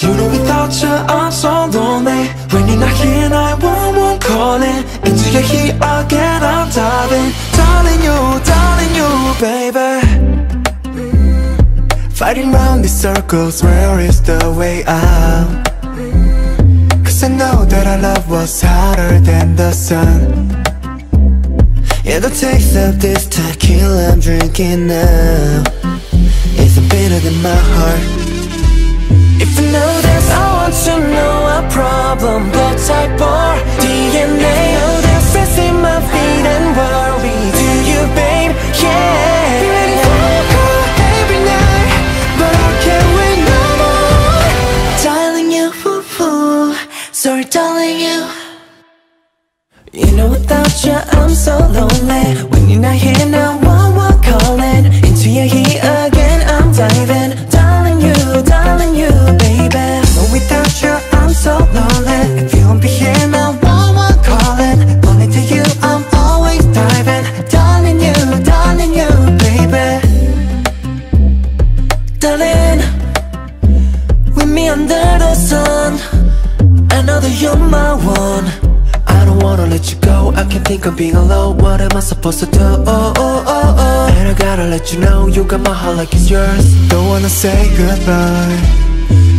You know without you I'm so lonely When you're not here 911 calling Into your heat again I'm diving. Darling you, darling you baby. Mm. Fighting round these circles Where is the way out? Cause I know that our love was hotter than the sun. Yeah, the taste of this tequila I'm drinking now. Is bitter than my heart know I want to know our problem. Blood type or DNA Oh, there's stress in my feet. And worry Do you, babe? Yeah. For a call every night? But I can't wait no more. Darling you, ooh. Sorry, darling you. You know without you I'm so lonely. When you're not here now, one, one calling sun. I know that you're my one I don't wanna let you go. I can't think of being alone. What am I supposed to do? Oh, oh, oh, oh. And I gotta let you know You got my heart like it's yours. Don't wanna say goodbye.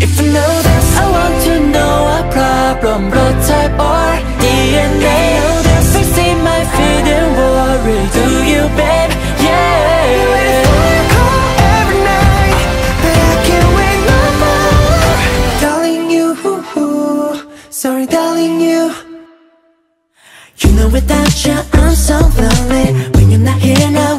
If you know this I want to know our problem. Blood type or Sorry darling you. You know without you I'm so lonely. When you're not here now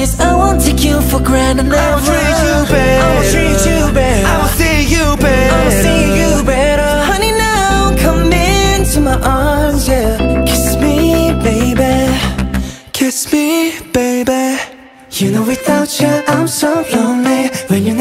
Promise I won't take you for granted I will treat you better. I will treat you better. I will see you better. I will see you better. Honey now come into my arms yeah. Kiss me baby. Kiss me baby. You know without you I'm so lonely. When you're